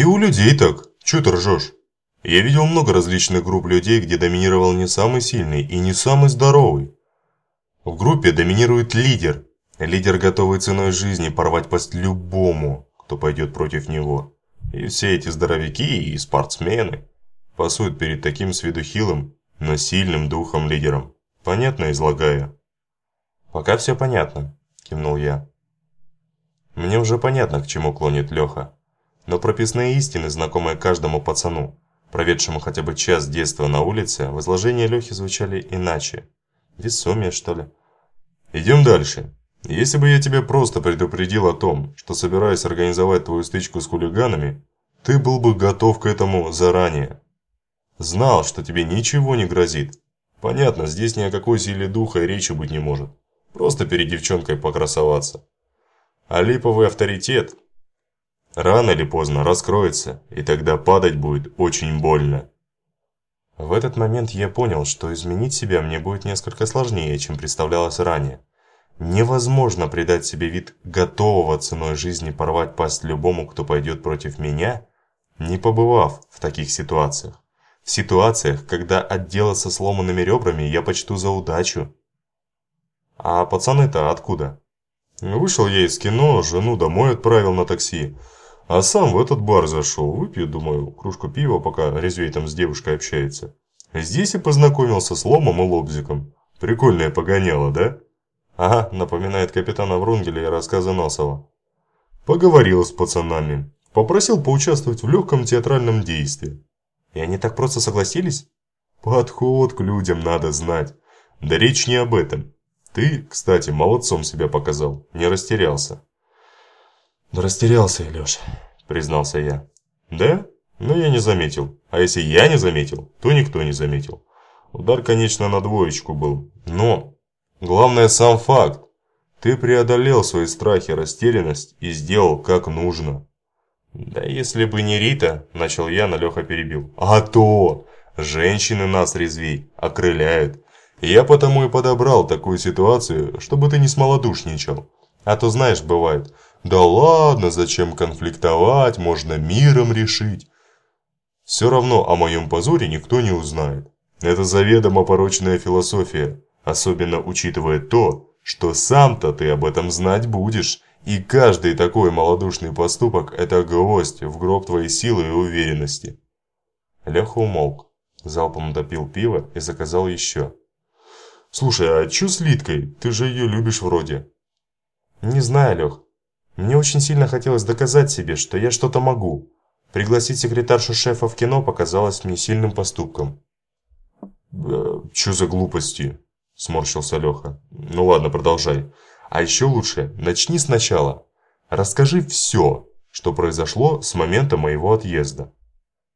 И у людей так. Чё ты ржёшь? Я видел много различных групп людей, где доминировал не самый сильный и не самый здоровый. В группе доминирует лидер. Лидер готовый ценой жизни порвать пасть любому, кто пойдет против него. И все эти здоровяки и спортсмены пасуют перед таким с виду хилым, но сильным духом лидером. Понятно излагаю? Пока все понятно, кивнул я. Мне уже понятно, к чему клонит Леха. Но прописные истины, знакомые каждому пацану, проведшему хотя бы час детства на улице, в изложении Лехи звучали иначе. Весомее, что ли? Идем дальше. Если бы я тебя просто предупредил о том, что собираюсь организовать твою стычку с хулиганами, ты был бы готов к этому заранее. Знал, что тебе ничего не грозит. Понятно, здесь ни о какой силе духа и речи быть не может. Просто перед девчонкой покрасоваться. А липовый авторитет рано или поздно раскроется, и тогда падать будет очень больно. В этот момент я понял, что изменить себя мне будет несколько сложнее, чем представлялось ранее. Невозможно придать себе вид готового ценой жизни порвать пасть любому, кто пойдет против меня, не побывав в таких ситуациях. В ситуациях, когда отделаться сломанными ребрами я почту за удачу. А пацаны-то откуда? Вышел я из кино, жену домой отправил на такси. А сам в этот бар зашел, выпью, думаю, кружку пива, пока Резвей там с девушкой общается. Здесь и познакомился с Ломом и Лобзиком. Прикольное погоняло, да? Ага, напоминает капитана Врунгеля и рассказы Носова. Поговорил с пацанами. Попросил поучаствовать в легком театральном действии. И они так просто согласились? Подход к людям надо знать. Да речь не об этом. Ты, кстати, молодцом себя показал, не растерялся. Да растерялся я, Леша, признался я. Да? Ну я не заметил. А если я не заметил, то никто не заметил. Удар, конечно, на двоечку был. Но главное сам факт. Ты преодолел свои страхи, растерянность и сделал как нужно. Да если бы не Рита, начал я, но Леха перебил. А то! Женщины нас резвей, окрыляют. Я потому и подобрал такую ситуацию, чтобы ты не смолодушничал. А то знаешь, бывает, да ладно, зачем конфликтовать, можно миром решить. Все равно о моем позоре никто не узнает. Это заведомо порочная философия, особенно учитывая то, что сам-то ты об этом знать будешь, и каждый такой малодушный поступок – это гвоздь в гроб твоей силы и уверенности. Леха умолк, залпом допил пиво и заказал еще. «Слушай, а чё с Литкой? Ты же ее любишь вроде». «Не знаю, Лех. Мне очень сильно хотелось доказать себе, что я что-то могу. Пригласить секретаршу шефа в кино показалось мне сильным поступком». «Э, «Чё за глупости?» – сморщился Леха. «Ну ладно, продолжай. А еще лучше, начни сначала. Расскажи все, что произошло с момента моего отъезда».